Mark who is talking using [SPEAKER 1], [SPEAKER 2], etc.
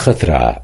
[SPEAKER 1] خطرا